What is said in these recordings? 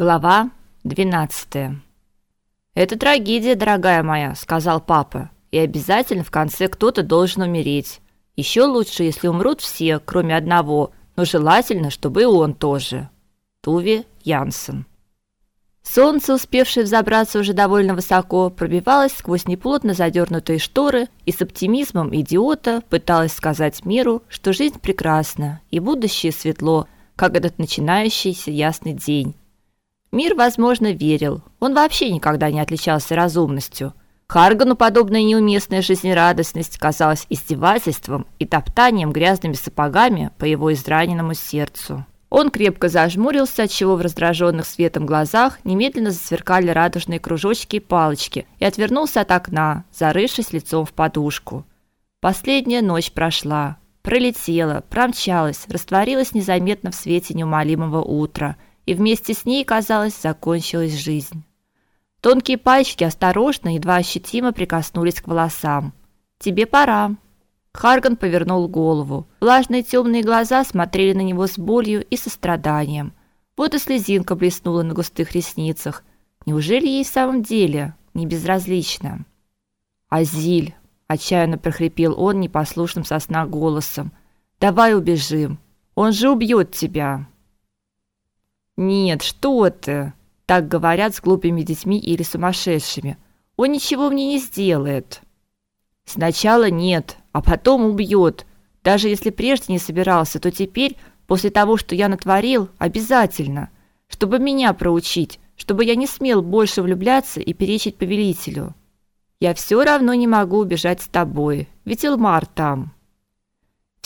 Глава 12. Это трагедия, дорогая моя, сказал папа. И обязательно в конце кто-то должен умереть. Еще лучше, если умрут все, кроме одного, но желательно, чтобы и он тоже. Туви Янсен. Солнце, успевшее взобраться уже довольно высоко, пробивалось сквозь неплотно задернутые шторы и с оптимизмом идиота пыталось сказать миру, что жизнь прекрасна и будущее светло, как этот начинающийся ясный день Мир, возможно, верил. Он вообще никогда не отличался разумностью. Харгану подобная неуместная жизнерадостность казалась издевательством и топтанием грязными сапогами по его израненному сердцу. Он крепко зажмурился, отчего в раздраженных светом глазах немедленно засверкали радужные кружочки и палочки, и отвернулся от окна, зарывшись лицом в подушку. Последняя ночь прошла, пролетела, промчалась, растворилась незаметно в свете неумолимого утра – и вместе с ней, казалось, закончилась жизнь. Тонкие пальчики осторожно, едва ощутимо прикоснулись к волосам. Тебе пора. Харган повернул голову. Влажные темные глаза смотрели на него с болью и состраданием. Вот и слезинка блеснула на густых ресницах. Неужели ей в самом деле не безразлично? Азиль, отчаянно прохрипел он непослушным сосна голосом. Давай убежим. Он же убьет тебя. Нет, что ты? Так говорят с глупыми детьми или сумасшедшими. Он ничего мне не сделает. Сначала нет, а потом убьет. Даже если прежде не собирался, то теперь, после того, что я натворил, обязательно, чтобы меня проучить, чтобы я не смел больше влюбляться и перечить повелителю. Я все равно не могу убежать с тобой, ведь Элмар там.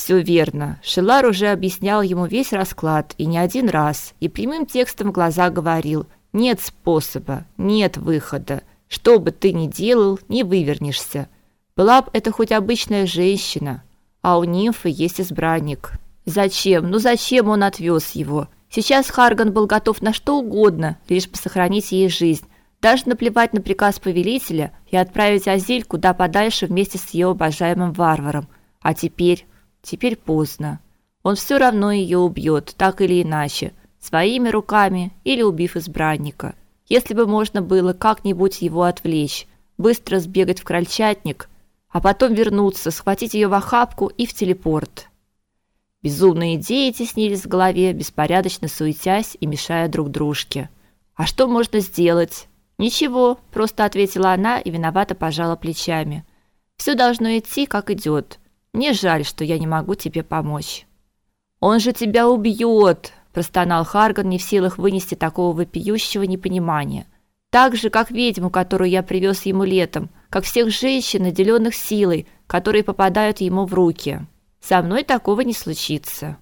Все верно. Шелар уже объяснял ему весь расклад и не один раз, и прямым текстом в глаза говорил: "Нет способа, нет выхода. Что бы ты ни делал, не вывернешься. Была б это хоть обычная женщина, а у нимфы есть избранник. Зачем? Ну зачем он отвез его? Сейчас Харган был готов на что угодно, лишь бы сохранить ей жизнь, даже наплевать на приказ повелителя и отправить Азиль куда подальше вместе с ее обожаемым варваром. А теперь Теперь поздно. Он все равно ее убьет, так или иначе, своими руками или убив избранника. Если бы можно было как-нибудь его отвлечь, быстро сбегать в крольчатник, а потом вернуться, схватить ее в охапку и в телепорт. Безумные идеи теснились в голове, беспорядочно суетясь и мешая друг дружке. А что можно сделать? Ничего, просто ответила она и виновато пожала плечами. Все должно идти, как идет. Мне жаль, что я не могу тебе помочь. Он же тебя убьет, простонал Харган, не в силах вынести такого вопиющего непонимания. Так же, как ведьму, которую я привез ему летом, как всех женщин, наделенных силой, которые попадают ему в руки. Со мной такого не случится.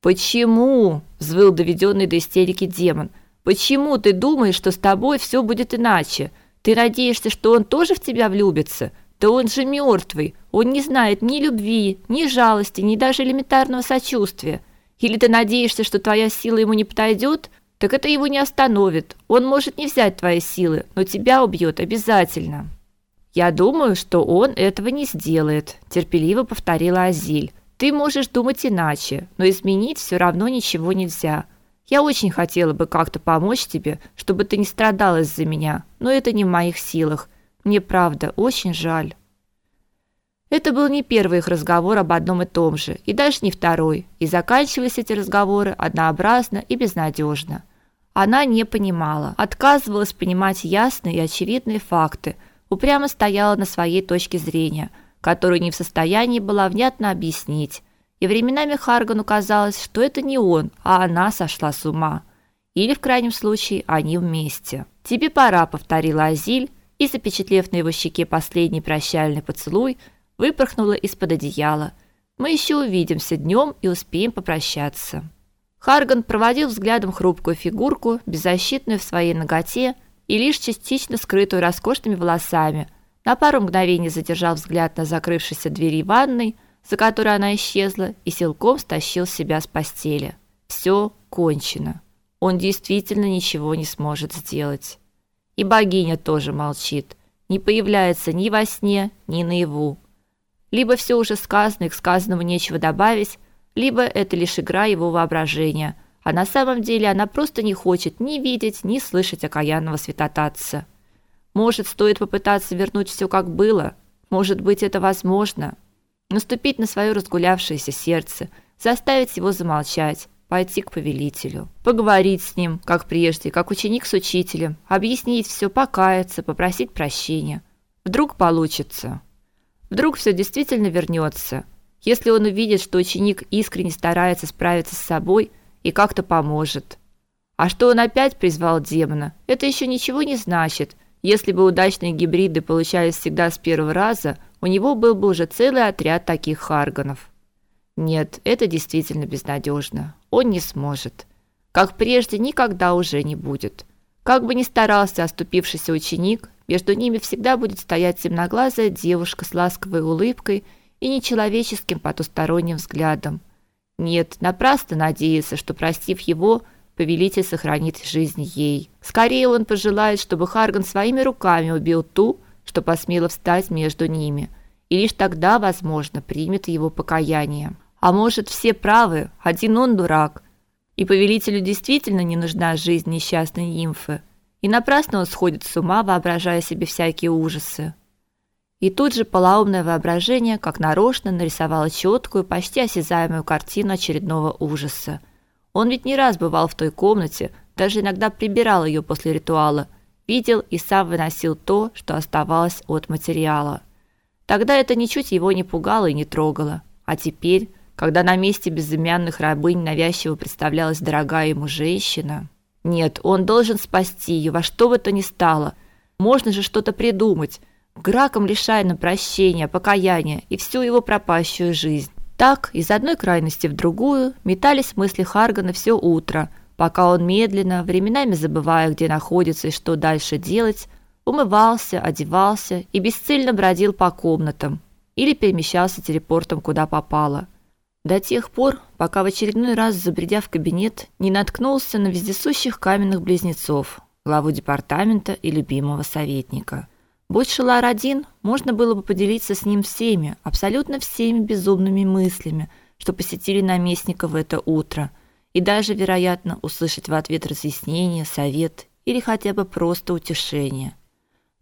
Почему? взвыл доведенный до истерики демон. Почему ты думаешь, что с тобой все будет иначе? Ты надеешься, что он тоже в тебя влюбится? Да он же мертвый. Он не знает ни любви, ни жалости, ни даже элементарного сочувствия. Или ты надеешься, что твоя сила ему не подойдет? Так это его не остановит. Он может не взять твои силы, но тебя убьет обязательно. Я думаю, что он этого не сделает, терпеливо повторила Азиль. Ты можешь думать иначе, но изменить все равно ничего нельзя. Я очень хотела бы как-то помочь тебе, чтобы ты не страдала из-за меня, но это не в моих силах. Мне правда очень жаль. Это был не первый их разговор об одном и том же, и даже не второй, и заканчивались эти разговоры однообразно и безнадежно. Она не понимала, отказывалась понимать ясные и очевидные факты, упрямо стояла на своей точке зрения, которую не в состоянии была внятно объяснить. И временами Харгану казалось, что это не он, а она сошла с ума. Или в крайнем случае они вместе. "Тебе пора", повторила Азиль, и запечатлев на его щеке последний прощальный поцелуй, выпорхнула из-под одеяла. Мы еще увидимся днем и успеем попрощаться. Харган проводил взглядом хрупкую фигурку, беззащитную в своей наготе и лишь частично скрытую роскошными волосами. На пару мгновений задержал взгляд на закрывшейся двери ванной, за которой она исчезла, и силком стащил себя с постели. Все кончено. Он действительно ничего не сможет сделать. И богиня тоже молчит, не появляется ни во сне, ни наяву. Либо все уже сказано, и к сказанному нечего добавить, либо это лишь игра его воображения, а на самом деле она просто не хочет ни видеть, ни слышать окаянного святотатца. Может, стоит попытаться вернуть все как было? Может быть, это возможно? Наступить на свое разгулявшееся сердце, заставить его замолчать, пойти к повелителю, поговорить с ним, как прежде, как ученик с учителем, объяснить все, покаяться, попросить прощения. Вдруг получится. Вдруг все действительно вернется. Если он увидит, что ученик искренне старается справиться с собой – и как-то поможет. А что он опять призвал демона, это еще ничего не значит. Если бы удачные гибриды получались всегда с первого раза, у него был бы уже целый отряд таких харганов. Нет, это действительно безнадежно. Он не сможет. Как прежде никогда уже не будет. Как бы ни старался оступившийся ученик, между ними всегда будет стоять темноглазая девушка с ласковой улыбкой и нечеловеческим потусторонним взглядом, нет, напрасно надеяться, что простив его, повелитель сохранит жизнь ей. Скорее он пожелает, чтобы Харган своими руками убил ту, что посмела встать между ними, и лишь тогда, возможно, примет его покаяние. А может, все правы, один он дурак, и повелителю действительно не нужна жизнь несчастной нимфы, и напрасно он сходит с ума, воображая себе всякие ужасы. И тут же полоумное воображение, как нарочно, нарисовало четкую, почти осязаемую картину очередного ужаса. Он ведь не раз бывал в той комнате, даже иногда прибирал ее после ритуала, видел и сам выносил то, что оставалось от материала. Тогда это ничуть его не пугало и не трогало. А теперь, когда на месте безымянных рабынь навязчиво представлялась дорогая ему женщина, нет, он должен спасти ее во что бы то ни стало. Можно же что-то придумать Граком лишая на прощения, покаяния и всю его пропащую жизнь. Так, из одной крайности в другую метались мысли Харгана все утро, пока он медленно, временами забывая, где находится и что дальше делать, умывался, одевался и бесцельно бродил по комнатам или перемещался телепортом куда попало. До тех пор, пока в очередной раз, забредя в кабинет, не наткнулся на вездесущих каменных близнецов, главу департамента и любимого советника – Будь Шелар один, можно было бы поделиться с ним всеми, абсолютно всеми безумными мыслями, что посетили наместника в это утро, и даже, вероятно, услышать в ответ разъяснение, совет или хотя бы просто утешение.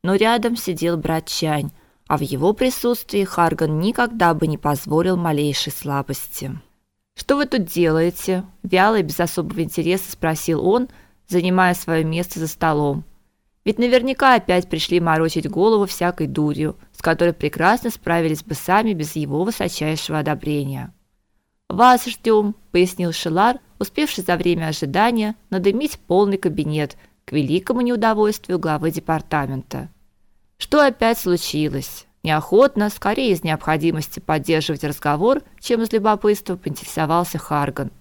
Но рядом сидел брат Чань, а в его присутствии Харган никогда бы не позволил малейшей слабости. «Что вы тут делаете?» – вяло и без особого интереса спросил он, занимая свое место за столом. Ведь наверняка опять пришли морочить голову всякой дурью, с которой прекрасно справились бы сами без его высочайшего одобрения. «Вас ждем», — пояснил Шелар, успевший за время ожидания надымить полный кабинет к великому неудовольствию главы департамента. Что опять случилось? Неохотно, скорее из необходимости поддерживать разговор, чем из любопытства, поинтересовался Харган.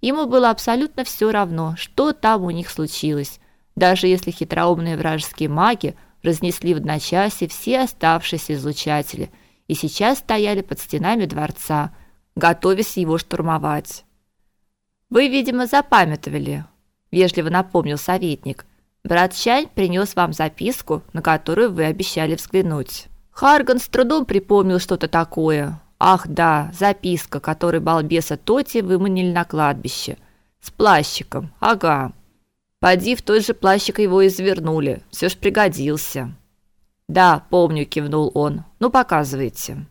Ему было абсолютно все равно, что там у них случилось, даже если хитроумные вражеские маги разнесли в одночасье все оставшиеся излучатели и сейчас стояли под стенами дворца, готовясь его штурмовать. Вы, видимо, запамятовали, вежливо напомнил советник. Брат Чань принес вам записку, на которую вы обещали взглянуть. Харган с трудом припомнил что-то такое. Ах, да, записка, которую балбеса Тоти выманили на кладбище. С плащиком. Ага. Поди в тот же плащик его извернули. Все ж пригодился. Да, помню, кивнул он. Ну показывайте.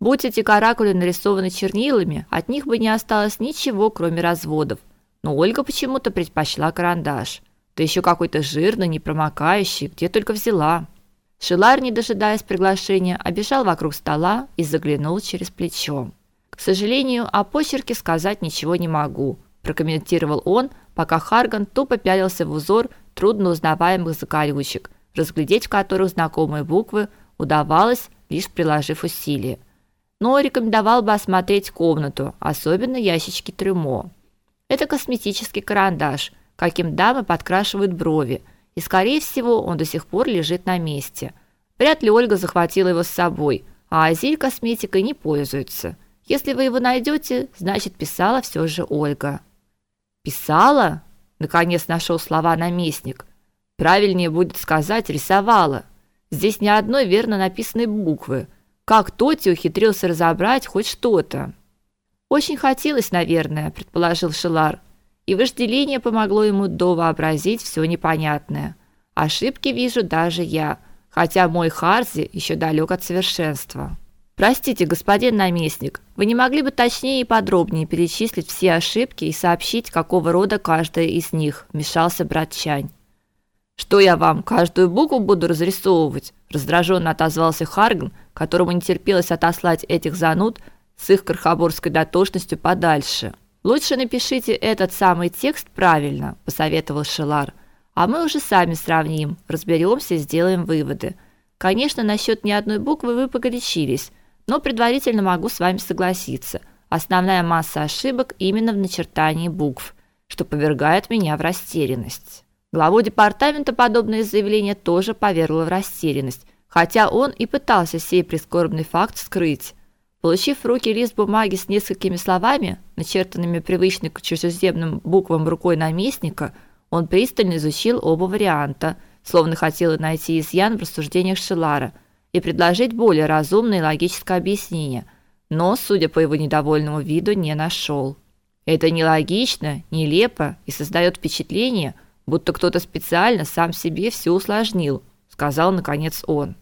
Будь эти каракули нарисованы чернилами, от них бы не осталось ничего, кроме разводов. Но Ольга почему-то предпочла карандаш. Да еще какой-то жирный, непромокающий, где только взяла. Шилар, не дожидаясь приглашения, обежал вокруг стола и заглянул через плечо. К сожалению, о почерке сказать ничего не могу, прокомментировал он, пока Харган тупо пялился в узор трудно узнаваемых закорючек, разглядеть в которых знакомые буквы удавалось лишь приложив усилия. Но рекомендовал бы осмотреть комнату, особенно ящички трюмо. Это косметический карандаш, каким дамы подкрашивают брови, и скорее всего, он до сих пор лежит на месте. Вряд ли Ольга захватила его с собой, а Азиль косметикой не пользуется. Если вы его найдете, значит, писала все же Ольга. Писала? Наконец нашел слова наместник. Правильнее будет сказать рисовала. Здесь ни одной верно написанной буквы. Как Тоти ухитрился разобрать хоть что-то? Очень хотелось, наверное, предположил Шилар. И вожделение помогло ему довообразить все непонятное. Ошибки вижу даже я, хотя мой Харзи еще далек от совершенства. Простите, господин наместник, вы не могли бы точнее и подробнее перечислить все ошибки и сообщить, какого рода каждая из них, вмешался брат Чань. Что я вам каждую букву буду разрисовывать? раздраженно отозвался Харгн, которому не терпелось отослать этих зануд с их крохоборской дотошностью подальше. Лучше напишите этот самый текст правильно, посоветовал Шелар. А мы уже сами сравним, разберемся сделаем выводы. Конечно, насчет ни одной буквы вы погорячились, но предварительно могу с вами согласиться. Основная масса ошибок именно в начертании букв, что повергает меня в растерянность. Главу департамента подобное заявление тоже повергло в растерянность, хотя он и пытался сей прискорбный факт скрыть. Получив в руки лист бумаги с несколькими словами, начертанными привычной к чужеземным буквам рукой наместника, он пристально изучил оба варианта, словно хотел найти изъян в рассуждениях Шелара и предложить более разумное и логическое объяснение, но, судя по его недовольному виду, не нашел. Это нелогично, нелепо и создает впечатление, будто кто-то специально сам себе все усложнил, сказал наконец он.